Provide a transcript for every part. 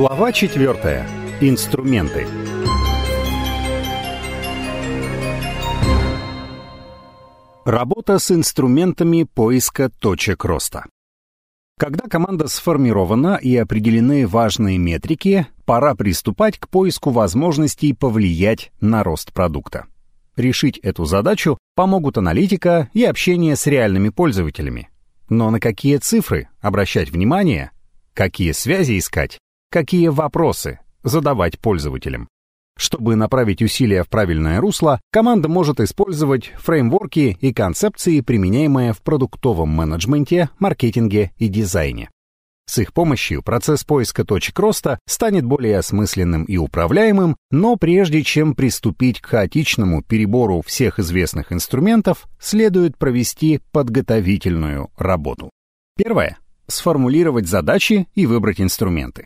Глава 4. Инструменты. Работа с инструментами поиска точек роста. Когда команда сформирована и определены важные метрики, пора приступать к поиску возможностей повлиять на рост продукта. Решить эту задачу помогут аналитика и общение с реальными пользователями. Но на какие цифры обращать внимание, какие связи искать, какие вопросы задавать пользователям. Чтобы направить усилия в правильное русло, команда может использовать фреймворки и концепции, применяемые в продуктовом менеджменте, маркетинге и дизайне. С их помощью процесс поиска точек роста станет более осмысленным и управляемым, но прежде чем приступить к хаотичному перебору всех известных инструментов, следует провести подготовительную работу. Первое. Сформулировать задачи и выбрать инструменты.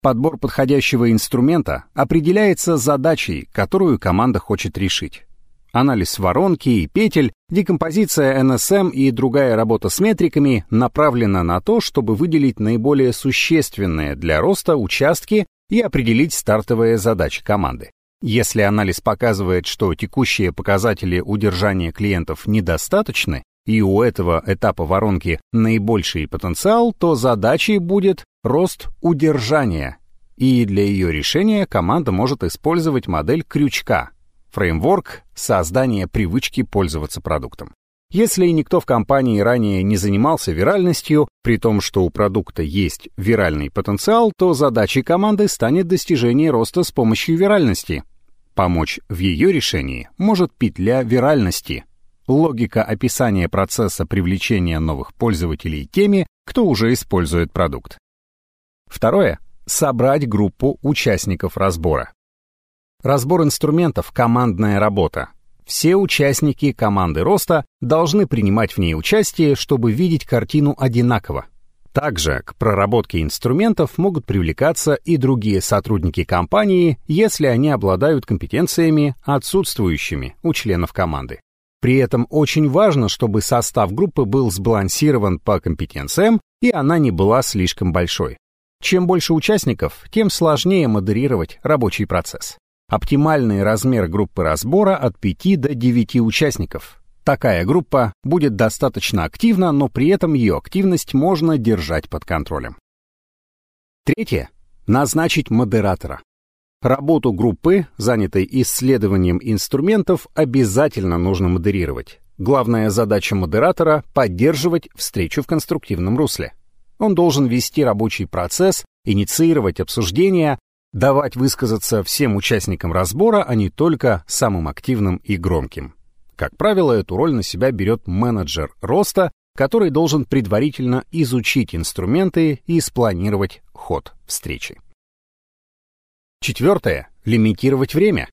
Подбор подходящего инструмента определяется задачей, которую команда хочет решить. Анализ воронки и петель, декомпозиция NSM и другая работа с метриками направлена на то, чтобы выделить наиболее существенные для роста участки и определить стартовые задачи команды. Если анализ показывает, что текущие показатели удержания клиентов недостаточны, и у этого этапа воронки наибольший потенциал, то задачей будет рост удержания. И для ее решения команда может использовать модель крючка, фреймворк создания привычки пользоваться продуктом. Если никто в компании ранее не занимался виральностью, при том, что у продукта есть виральный потенциал, то задачей команды станет достижение роста с помощью виральности. Помочь в ее решении может петля виральности, логика описания процесса привлечения новых пользователей теми, кто уже использует продукт. Второе. Собрать группу участников разбора. Разбор инструментов – командная работа. Все участники команды роста должны принимать в ней участие, чтобы видеть картину одинаково. Также к проработке инструментов могут привлекаться и другие сотрудники компании, если они обладают компетенциями, отсутствующими у членов команды. При этом очень важно, чтобы состав группы был сбалансирован по компетенциям и она не была слишком большой. Чем больше участников, тем сложнее модерировать рабочий процесс. Оптимальный размер группы разбора от 5 до 9 участников. Такая группа будет достаточно активна, но при этом ее активность можно держать под контролем. Третье. Назначить модератора. Работу группы, занятой исследованием инструментов, обязательно нужно модерировать. Главная задача модератора — поддерживать встречу в конструктивном русле. Он должен вести рабочий процесс, инициировать обсуждения, давать высказаться всем участникам разбора, а не только самым активным и громким. Как правило, эту роль на себя берет менеджер роста, который должен предварительно изучить инструменты и спланировать ход встречи. Четвертое. Лимитировать время.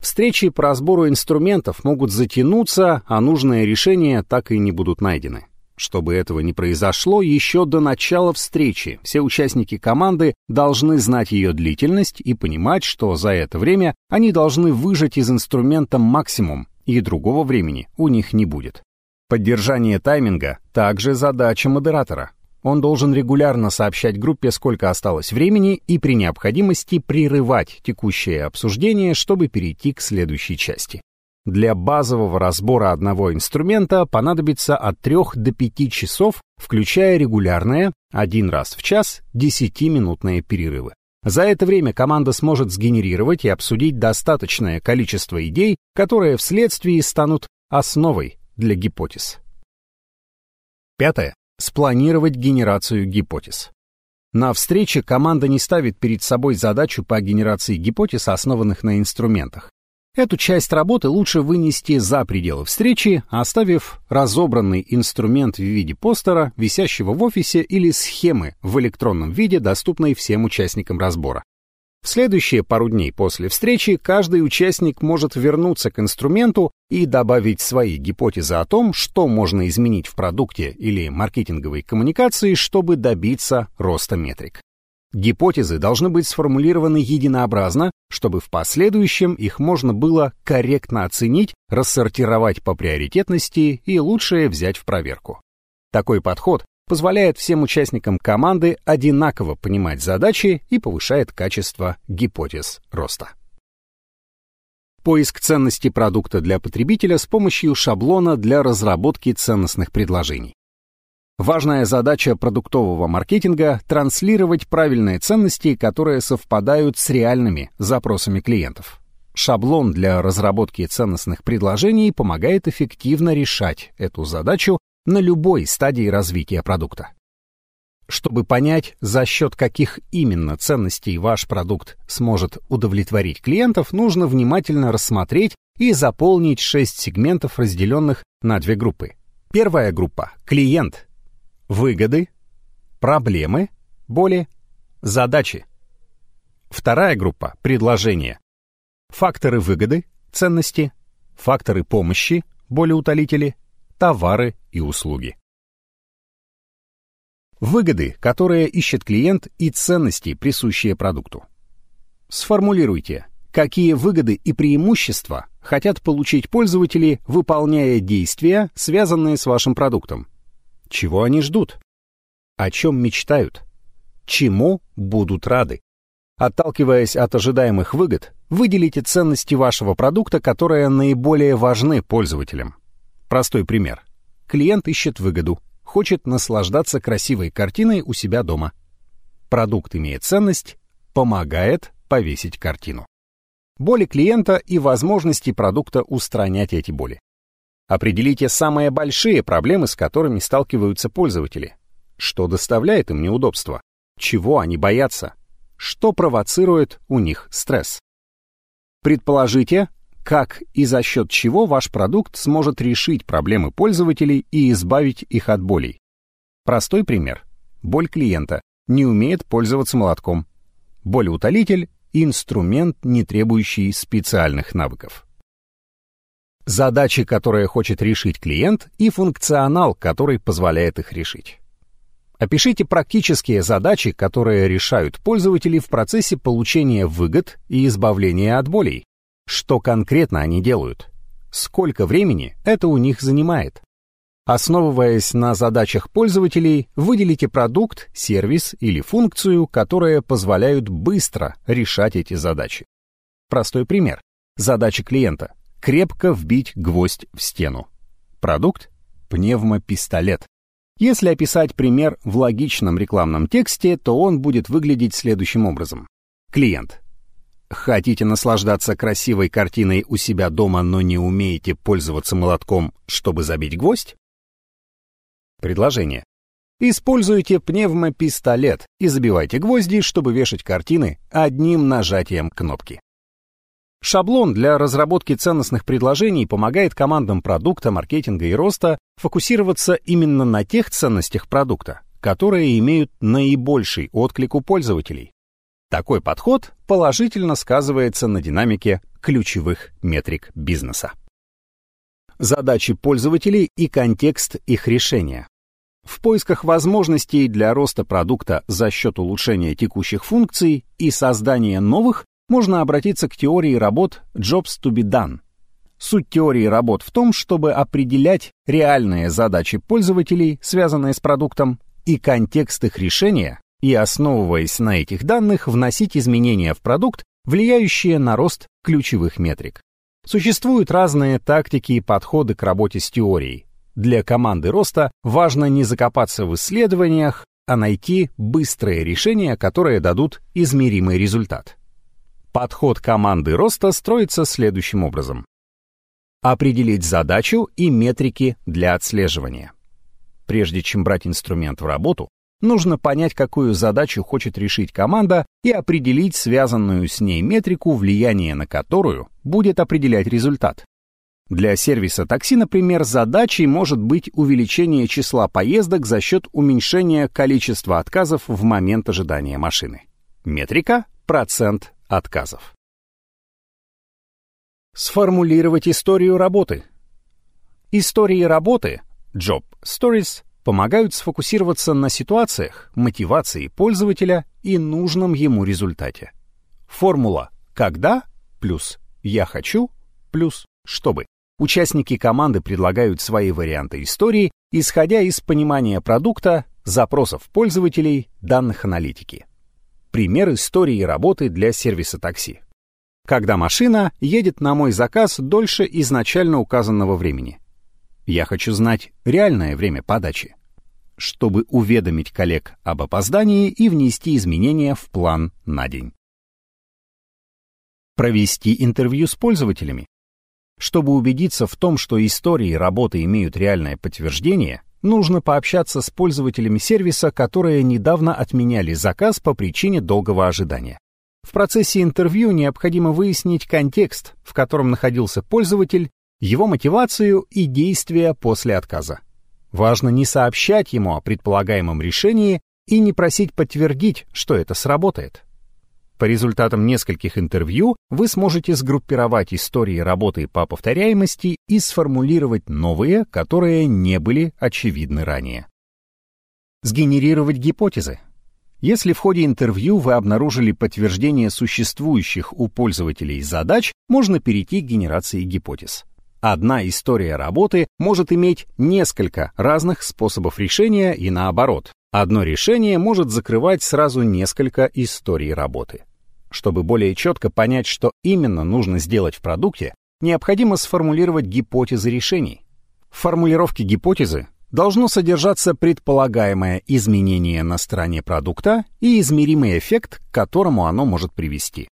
Встречи по разбору инструментов могут затянуться, а нужные решения так и не будут найдены. Чтобы этого не произошло, еще до начала встречи все участники команды должны знать ее длительность и понимать, что за это время они должны выжать из инструмента максимум, и другого времени у них не будет. Поддержание тайминга – также задача модератора. Он должен регулярно сообщать группе, сколько осталось времени, и при необходимости прерывать текущее обсуждение, чтобы перейти к следующей части. Для базового разбора одного инструмента понадобится от 3 до 5 часов, включая регулярные, один раз в час, 10-минутные перерывы. За это время команда сможет сгенерировать и обсудить достаточное количество идей, которые вследствие станут основой для гипотез. Пятое. Спланировать генерацию гипотез. На встрече команда не ставит перед собой задачу по генерации гипотез, основанных на инструментах. Эту часть работы лучше вынести за пределы встречи, оставив разобранный инструмент в виде постера, висящего в офисе или схемы в электронном виде, доступной всем участникам разбора. В следующие пару дней после встречи каждый участник может вернуться к инструменту и добавить свои гипотезы о том, что можно изменить в продукте или маркетинговой коммуникации, чтобы добиться роста метрик. Гипотезы должны быть сформулированы единообразно, чтобы в последующем их можно было корректно оценить, рассортировать по приоритетности и лучшее взять в проверку. Такой подход позволяет всем участникам команды одинаково понимать задачи и повышает качество гипотез роста. Поиск ценности продукта для потребителя с помощью шаблона для разработки ценностных предложений. Важная задача продуктового маркетинга — транслировать правильные ценности, которые совпадают с реальными запросами клиентов. Шаблон для разработки ценностных предложений помогает эффективно решать эту задачу на любой стадии развития продукта. Чтобы понять, за счет каких именно ценностей ваш продукт сможет удовлетворить клиентов, нужно внимательно рассмотреть и заполнить шесть сегментов, разделенных на две группы. Первая группа — клиент, выгоды, проблемы, боли, задачи. Вторая группа — предложения. Факторы выгоды, ценности, факторы помощи, болеутолители, товары и услуги. Выгоды, которые ищет клиент, и ценности, присущие продукту. Сформулируйте, какие выгоды и преимущества хотят получить пользователи, выполняя действия, связанные с вашим продуктом. Чего они ждут? О чем мечтают? Чему будут рады? Отталкиваясь от ожидаемых выгод, выделите ценности вашего продукта, которые наиболее важны пользователям. Простой пример. Клиент ищет выгоду, хочет наслаждаться красивой картиной у себя дома. Продукт имеет ценность, помогает повесить картину. Боли клиента и возможности продукта устранять эти боли. Определите самые большие проблемы, с которыми сталкиваются пользователи. Что доставляет им неудобства? Чего они боятся? Что провоцирует у них стресс? Предположите, как и за счет чего ваш продукт сможет решить проблемы пользователей и избавить их от болей. Простой пример. Боль клиента. Не умеет пользоваться молотком. Болеутолитель – инструмент, не требующий специальных навыков задачи, которые хочет решить клиент, и функционал, который позволяет их решить. Опишите практические задачи, которые решают пользователи в процессе получения выгод и избавления от болей. Что конкретно они делают? Сколько времени это у них занимает? Основываясь на задачах пользователей, выделите продукт, сервис или функцию, которые позволяют быстро решать эти задачи. Простой пример. Задача клиента крепко вбить гвоздь в стену. Продукт — пневмопистолет. Если описать пример в логичном рекламном тексте, то он будет выглядеть следующим образом. Клиент. Хотите наслаждаться красивой картиной у себя дома, но не умеете пользоваться молотком, чтобы забить гвоздь? Предложение. Используйте пневмопистолет и забивайте гвозди, чтобы вешать картины одним нажатием кнопки. Шаблон для разработки ценностных предложений помогает командам продукта, маркетинга и роста фокусироваться именно на тех ценностях продукта, которые имеют наибольший отклик у пользователей. Такой подход положительно сказывается на динамике ключевых метрик бизнеса. Задачи пользователей и контекст их решения. В поисках возможностей для роста продукта за счет улучшения текущих функций и создания новых можно обратиться к теории работ Jobs to be done. Суть теории работ в том, чтобы определять реальные задачи пользователей, связанные с продуктом, и контекст их решения, и, основываясь на этих данных, вносить изменения в продукт, влияющие на рост ключевых метрик. Существуют разные тактики и подходы к работе с теорией. Для команды роста важно не закопаться в исследованиях, а найти быстрые решения, которые дадут измеримый результат. Подход команды роста строится следующим образом. Определить задачу и метрики для отслеживания. Прежде чем брать инструмент в работу, нужно понять, какую задачу хочет решить команда и определить связанную с ней метрику, влияние на которую будет определять результат. Для сервиса такси, например, задачей может быть увеличение числа поездок за счет уменьшения количества отказов в момент ожидания машины. Метрика – процент отказов. Сформулировать историю работы. Истории работы, Job Stories, помогают сфокусироваться на ситуациях, мотивации пользователя и нужном ему результате. Формула «когда» плюс «я хочу» плюс «чтобы». Участники команды предлагают свои варианты истории, исходя из понимания продукта, запросов пользователей, данных аналитики. Пример истории работы для сервиса такси. Когда машина едет на мой заказ дольше изначально указанного времени. Я хочу знать реальное время подачи, чтобы уведомить коллег об опоздании и внести изменения в план на день. Провести интервью с пользователями. Чтобы убедиться в том, что истории работы имеют реальное подтверждение, нужно пообщаться с пользователями сервиса, которые недавно отменяли заказ по причине долгого ожидания. В процессе интервью необходимо выяснить контекст, в котором находился пользователь, его мотивацию и действия после отказа. Важно не сообщать ему о предполагаемом решении и не просить подтвердить, что это сработает. По результатам нескольких интервью вы сможете сгруппировать истории работы по повторяемости и сформулировать новые, которые не были очевидны ранее. Сгенерировать гипотезы. Если в ходе интервью вы обнаружили подтверждение существующих у пользователей задач, можно перейти к генерации гипотез. Одна история работы может иметь несколько разных способов решения и наоборот. Одно решение может закрывать сразу несколько историй работы. Чтобы более четко понять, что именно нужно сделать в продукте, необходимо сформулировать гипотезы решений. В формулировке гипотезы должно содержаться предполагаемое изменение на стороне продукта и измеримый эффект, к которому оно может привести.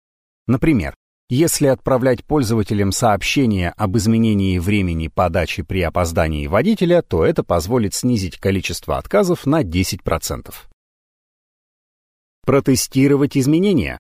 Например, если отправлять пользователям сообщение об изменении времени подачи при опоздании водителя, то это позволит снизить количество отказов на 10%. Протестировать изменения.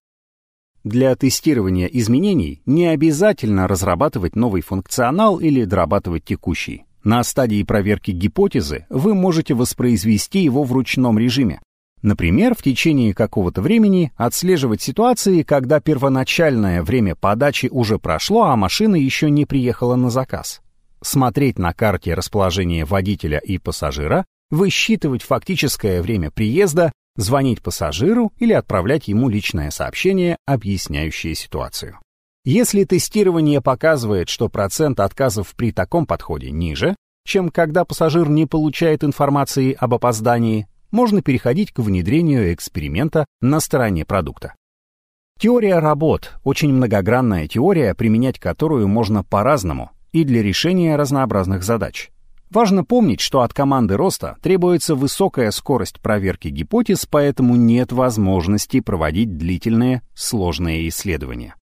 Для тестирования изменений не обязательно разрабатывать новый функционал или дорабатывать текущий. На стадии проверки гипотезы вы можете воспроизвести его в ручном режиме. Например, в течение какого-то времени отслеживать ситуации, когда первоначальное время подачи уже прошло, а машина еще не приехала на заказ. Смотреть на карте расположение водителя и пассажира, высчитывать фактическое время приезда, звонить пассажиру или отправлять ему личное сообщение, объясняющее ситуацию. Если тестирование показывает, что процент отказов при таком подходе ниже, чем когда пассажир не получает информации об опоздании, можно переходить к внедрению эксперимента на стороне продукта. Теория работ – очень многогранная теория, применять которую можно по-разному и для решения разнообразных задач. Важно помнить, что от команды роста требуется высокая скорость проверки гипотез, поэтому нет возможности проводить длительные, сложные исследования.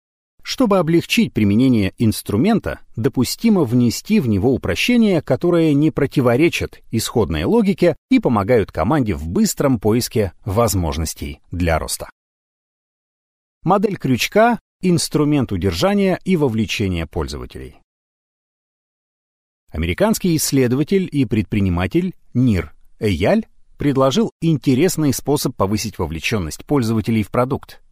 Чтобы облегчить применение инструмента, допустимо внести в него упрощения, которые не противоречат исходной логике и помогают команде в быстром поиске возможностей для роста. Модель крючка — инструмент удержания и вовлечения пользователей. Американский исследователь и предприниматель Нир Эяль предложил интересный способ повысить вовлеченность пользователей в продукт.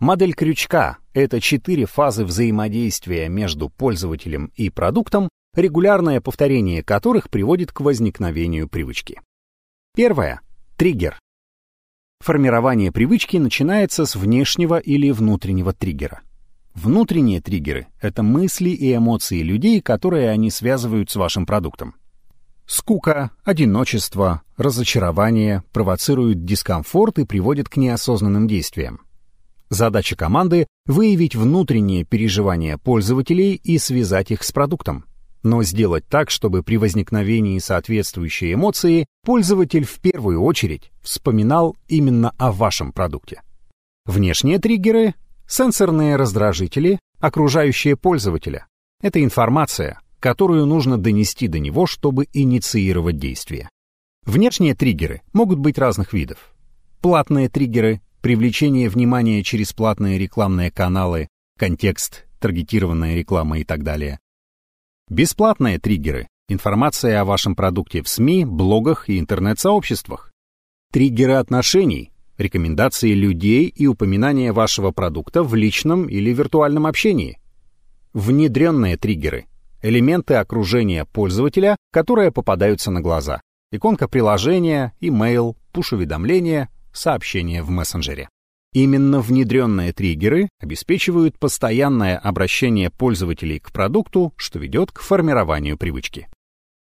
Модель крючка — это четыре фазы взаимодействия между пользователем и продуктом, регулярное повторение которых приводит к возникновению привычки. Первое — триггер. Формирование привычки начинается с внешнего или внутреннего триггера. Внутренние триггеры — это мысли и эмоции людей, которые они связывают с вашим продуктом. Скука, одиночество, разочарование провоцируют дискомфорт и приводят к неосознанным действиям. Задача команды — выявить внутренние переживания пользователей и связать их с продуктом. Но сделать так, чтобы при возникновении соответствующей эмоции пользователь в первую очередь вспоминал именно о вашем продукте. Внешние триггеры — сенсорные раздражители, окружающие пользователя. Это информация, которую нужно донести до него, чтобы инициировать действие. Внешние триггеры могут быть разных видов. Платные триггеры привлечение внимания через платные рекламные каналы, контекст, таргетированная реклама и так далее. Бесплатные триггеры, информация о вашем продукте в СМИ, блогах и интернет-сообществах. Триггеры отношений, рекомендации людей и упоминания вашего продукта в личном или виртуальном общении. Внедренные триггеры, элементы окружения пользователя, которые попадаются на глаза. Иконка приложения, имейл, пуш-уведомления, сообщения в мессенджере. Именно внедренные триггеры обеспечивают постоянное обращение пользователей к продукту, что ведет к формированию привычки.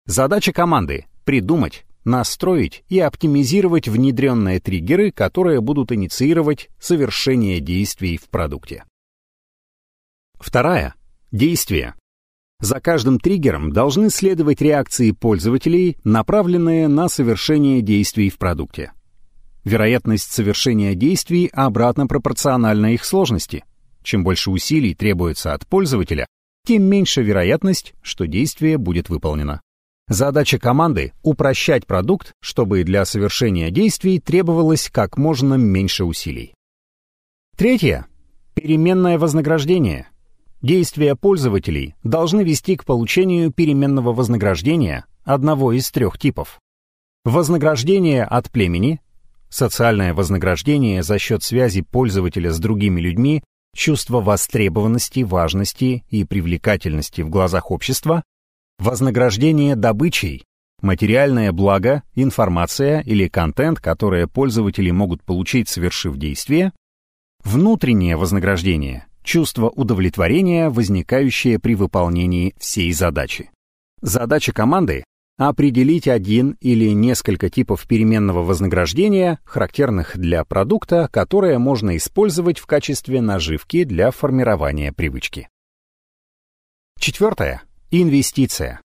Задача команды — придумать, настроить и оптимизировать внедренные триггеры, которые будут инициировать совершение действий в продукте. Вторая. Действие. За каждым триггером должны следовать реакции пользователей, направленные на совершение действий в продукте. Вероятность совершения действий обратно пропорциональна их сложности. Чем больше усилий требуется от пользователя, тем меньше вероятность, что действие будет выполнено. Задача команды — упрощать продукт, чтобы для совершения действий требовалось как можно меньше усилий. Третье. Переменное вознаграждение. Действия пользователей должны вести к получению переменного вознаграждения одного из трех типов. Вознаграждение от племени, социальное вознаграждение за счет связи пользователя с другими людьми, чувство востребованности, важности и привлекательности в глазах общества, Вознаграждение добычей – материальное благо, информация или контент, которые пользователи могут получить, совершив действие. Внутреннее вознаграждение – чувство удовлетворения, возникающее при выполнении всей задачи. Задача команды – определить один или несколько типов переменного вознаграждения, характерных для продукта, которое можно использовать в качестве наживки для формирования привычки. Четвертое. Инвестиция.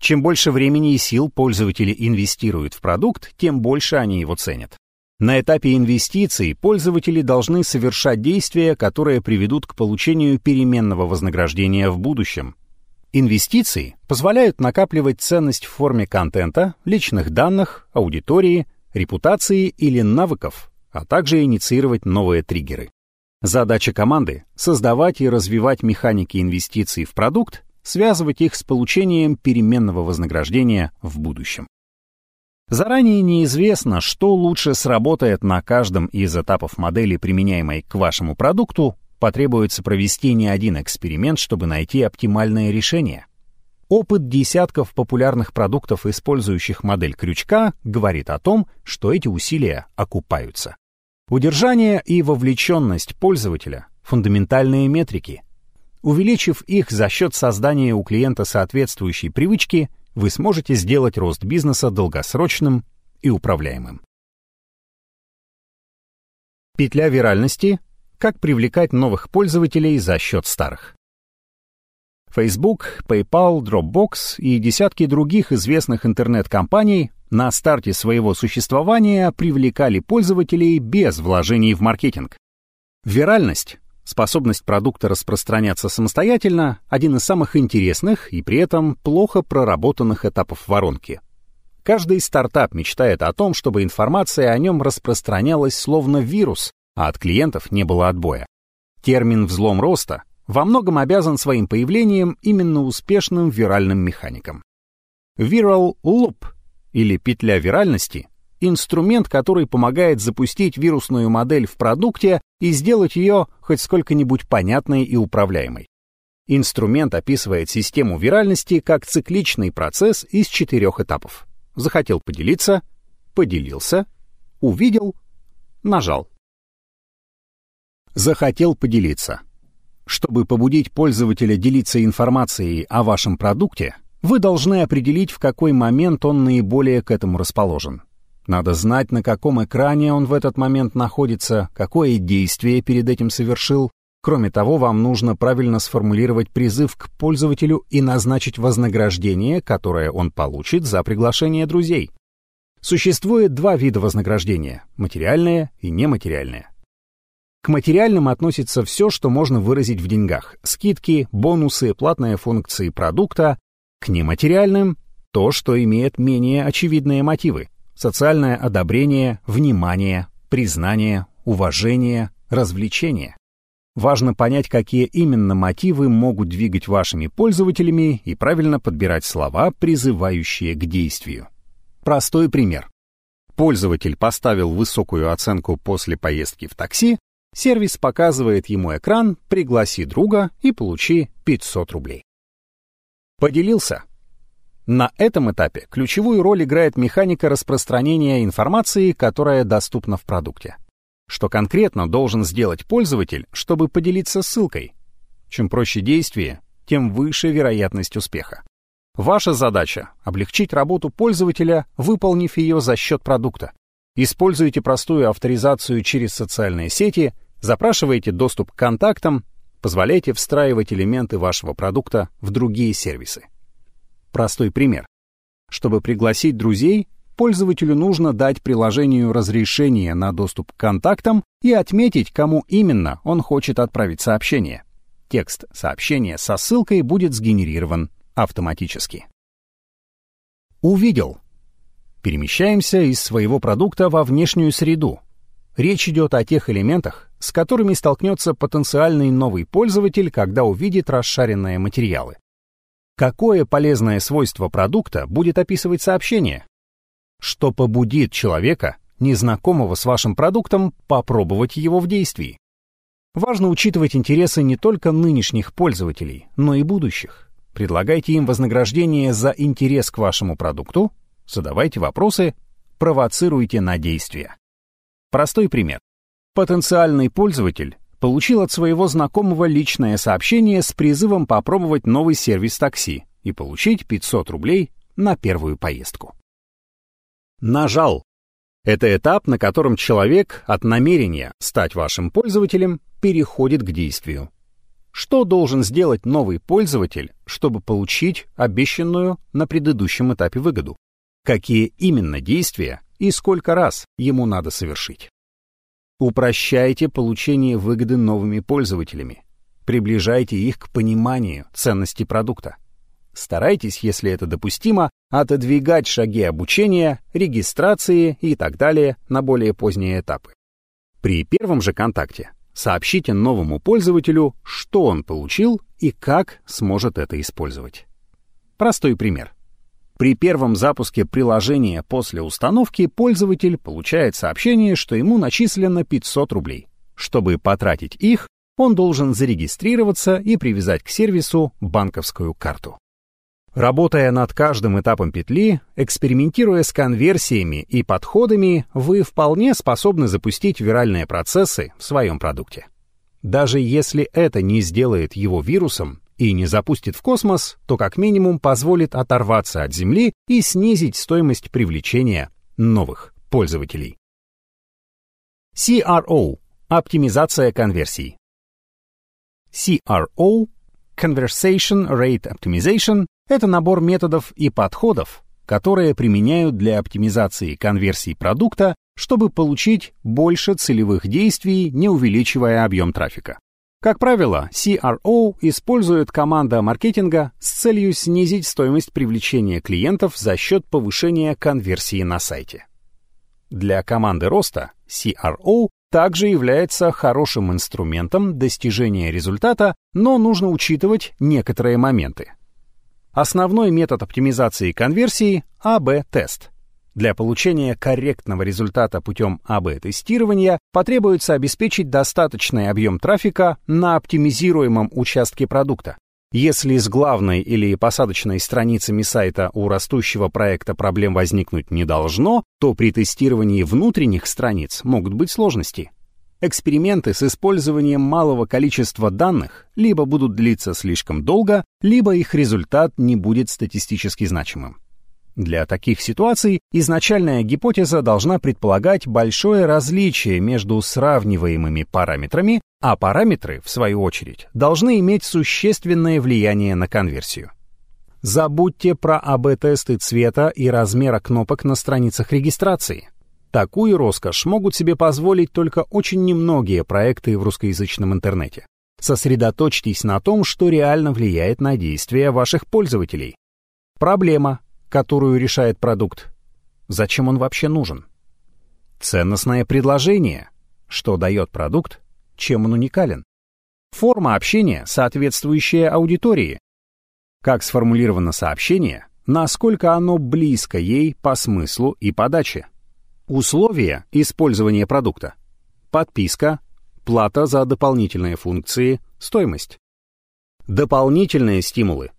Чем больше времени и сил пользователи инвестируют в продукт, тем больше они его ценят. На этапе инвестиций пользователи должны совершать действия, которые приведут к получению переменного вознаграждения в будущем. Инвестиции позволяют накапливать ценность в форме контента, личных данных, аудитории, репутации или навыков, а также инициировать новые триггеры. Задача команды — создавать и развивать механики инвестиций в продукт связывать их с получением переменного вознаграждения в будущем. Заранее неизвестно, что лучше сработает на каждом из этапов модели, применяемой к вашему продукту, потребуется провести не один эксперимент, чтобы найти оптимальное решение. Опыт десятков популярных продуктов, использующих модель крючка, говорит о том, что эти усилия окупаются. Удержание и вовлеченность пользователя — фундаментальные метрики, Увеличив их за счет создания у клиента соответствующей привычки, вы сможете сделать рост бизнеса долгосрочным и управляемым. Петля виральности – как привлекать новых пользователей за счет старых. Facebook, PayPal, Dropbox и десятки других известных интернет-компаний на старте своего существования привлекали пользователей без вложений в маркетинг. Виральность Способность продукта распространяться самостоятельно – один из самых интересных и при этом плохо проработанных этапов воронки. Каждый стартап мечтает о том, чтобы информация о нем распространялась словно вирус, а от клиентов не было отбоя. Термин «взлом роста» во многом обязан своим появлением именно успешным виральным механикам. Viral Loop или петля виральности инструмент, который помогает запустить вирусную модель в продукте и сделать ее хоть сколько-нибудь понятной и управляемой. Инструмент описывает систему виральности как цикличный процесс из четырех этапов. Захотел поделиться, поделился, увидел, нажал. Захотел поделиться. Чтобы побудить пользователя делиться информацией о вашем продукте, вы должны определить, в какой момент он наиболее к этому расположен. Надо знать, на каком экране он в этот момент находится, какое действие перед этим совершил. Кроме того, вам нужно правильно сформулировать призыв к пользователю и назначить вознаграждение, которое он получит за приглашение друзей. Существует два вида вознаграждения – материальное и нематериальное. К материальным относится все, что можно выразить в деньгах – скидки, бонусы, платные функции продукта. К нематериальным – то, что имеет менее очевидные мотивы социальное одобрение, внимание, признание, уважение, развлечение. Важно понять, какие именно мотивы могут двигать вашими пользователями и правильно подбирать слова, призывающие к действию. Простой пример. Пользователь поставил высокую оценку после поездки в такси, сервис показывает ему экран «Пригласи друга и получи 500 рублей». Поделился, на этом этапе ключевую роль играет механика распространения информации, которая доступна в продукте. Что конкретно должен сделать пользователь, чтобы поделиться ссылкой? Чем проще действие, тем выше вероятность успеха. Ваша задача — облегчить работу пользователя, выполнив ее за счет продукта. Используйте простую авторизацию через социальные сети, запрашивайте доступ к контактам, позволяйте встраивать элементы вашего продукта в другие сервисы. Простой пример. Чтобы пригласить друзей, пользователю нужно дать приложению разрешение на доступ к контактам и отметить, кому именно он хочет отправить сообщение. Текст сообщения со ссылкой будет сгенерирован автоматически. Увидел. Перемещаемся из своего продукта во внешнюю среду. Речь идет о тех элементах, с которыми столкнется потенциальный новый пользователь, когда увидит расшаренные материалы. Какое полезное свойство продукта будет описывать сообщение? Что побудит человека, незнакомого с вашим продуктом, попробовать его в действии? Важно учитывать интересы не только нынешних пользователей, но и будущих. Предлагайте им вознаграждение за интерес к вашему продукту, задавайте вопросы, провоцируйте на действия. Простой пример. Потенциальный пользователь получил от своего знакомого личное сообщение с призывом попробовать новый сервис такси и получить 500 рублей на первую поездку. Нажал. Это этап, на котором человек от намерения стать вашим пользователем переходит к действию. Что должен сделать новый пользователь, чтобы получить обещанную на предыдущем этапе выгоду? Какие именно действия и сколько раз ему надо совершить? Упрощайте получение выгоды новыми пользователями. Приближайте их к пониманию ценности продукта. Старайтесь, если это допустимо, отодвигать шаги обучения, регистрации и так далее на более поздние этапы. При первом же контакте Сообщите новому пользователю, что он получил и как сможет это использовать. Простой пример. При первом запуске приложения после установки пользователь получает сообщение, что ему начислено 500 рублей. Чтобы потратить их, он должен зарегистрироваться и привязать к сервису банковскую карту. Работая над каждым этапом петли, экспериментируя с конверсиями и подходами, вы вполне способны запустить виральные процессы в своем продукте. Даже если это не сделает его вирусом и не запустит в космос, то как минимум позволит оторваться от Земли и снизить стоимость привлечения новых пользователей. CRO – оптимизация конверсий. CRO – Conversation Rate Optimization это набор методов и подходов, которые применяют для оптимизации конверсии продукта, чтобы получить больше целевых действий, не увеличивая объем трафика. Как правило, CRO использует команда маркетинга с целью снизить стоимость привлечения клиентов за счет повышения конверсии на сайте. Для команды роста CRO также является хорошим инструментом достижения результата, но нужно учитывать некоторые моменты. Основной метод оптимизации конверсии – АБ-тест. Для получения корректного результата путем АБ-тестирования потребуется обеспечить достаточный объем трафика на оптимизируемом участке продукта. Если с главной или посадочной страницами сайта у растущего проекта проблем возникнуть не должно, то при тестировании внутренних страниц могут быть сложности. Эксперименты с использованием малого количества данных либо будут длиться слишком долго, либо их результат не будет статистически значимым. Для таких ситуаций изначальная гипотеза должна предполагать большое различие между сравниваемыми параметрами, а параметры, в свою очередь, должны иметь существенное влияние на конверсию. Забудьте про АБ-тесты цвета и размера кнопок на страницах регистрации. Такую роскошь могут себе позволить только очень немногие проекты в русскоязычном интернете. Сосредоточьтесь на том, что реально влияет на действия ваших пользователей. Проблема, которую решает продукт. Зачем он вообще нужен? Ценностное предложение. Что дает продукт? Чем он уникален? Форма общения, соответствующая аудитории. Как сформулировано сообщение, насколько оно близко ей по смыслу и подаче. Условия использования продукта. Подписка, плата за дополнительные функции, стоимость. Дополнительные стимулы.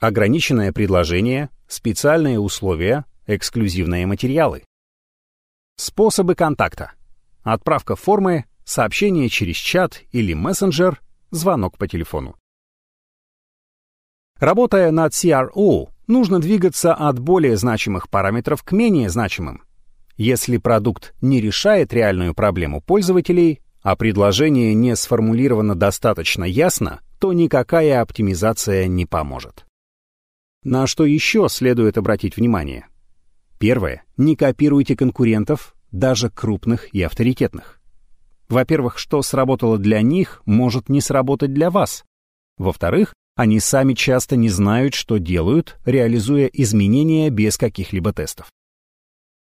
Ограниченное предложение, специальные условия, эксклюзивные материалы. Способы контакта. Отправка формы, сообщение через чат или мессенджер, звонок по телефону. Работая над CRO, нужно двигаться от более значимых параметров к менее значимым. Если продукт не решает реальную проблему пользователей, а предложение не сформулировано достаточно ясно, то никакая оптимизация не поможет. На что еще следует обратить внимание? Первое. Не копируйте конкурентов, даже крупных и авторитетных. Во-первых, что сработало для них, может не сработать для вас. Во-вторых, они сами часто не знают, что делают, реализуя изменения без каких-либо тестов.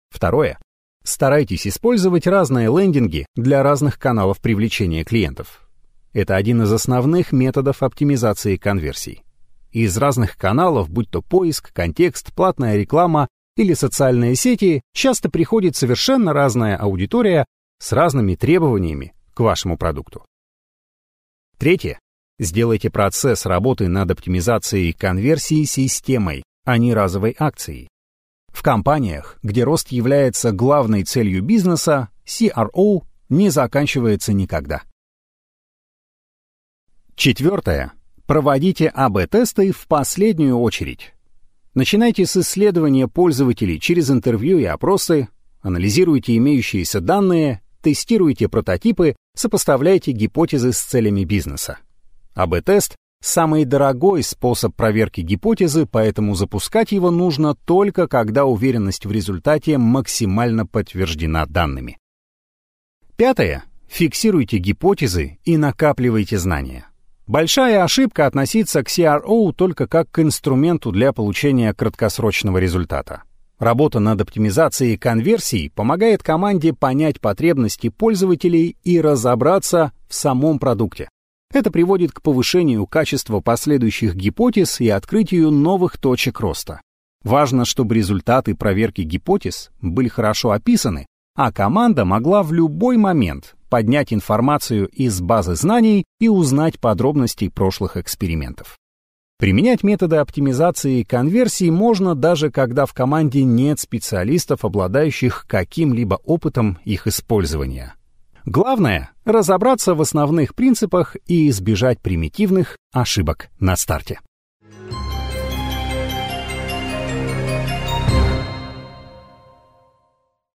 Второе. Старайтесь использовать разные лендинги для разных каналов привлечения клиентов. Это один из основных методов оптимизации конверсий. Из разных каналов, будь то поиск, контекст, платная реклама или социальные сети, часто приходит совершенно разная аудитория с разными требованиями к вашему продукту. Третье. Сделайте процесс работы над оптимизацией конверсии системой, а не разовой акцией. В компаниях, где рост является главной целью бизнеса, CRO не заканчивается никогда. Четвертое. Проводите АБ-тесты в последнюю очередь. Начинайте с исследования пользователей через интервью и опросы, анализируйте имеющиеся данные, тестируйте прототипы, сопоставляйте гипотезы с целями бизнеса. АБ-тест — самый дорогой способ проверки гипотезы, поэтому запускать его нужно только когда уверенность в результате максимально подтверждена данными. Пятое. Фиксируйте гипотезы и накапливайте знания. Большая ошибка относиться к CRO только как к инструменту для получения краткосрочного результата. Работа над оптимизацией конверсий помогает команде понять потребности пользователей и разобраться в самом продукте. Это приводит к повышению качества последующих гипотез и открытию новых точек роста. Важно, чтобы результаты проверки гипотез были хорошо описаны, а команда могла в любой момент поднять информацию из базы знаний и узнать подробности прошлых экспериментов. Применять методы оптимизации конверсий можно даже когда в команде нет специалистов, обладающих каким-либо опытом их использования. Главное — разобраться в основных принципах и избежать примитивных ошибок на старте.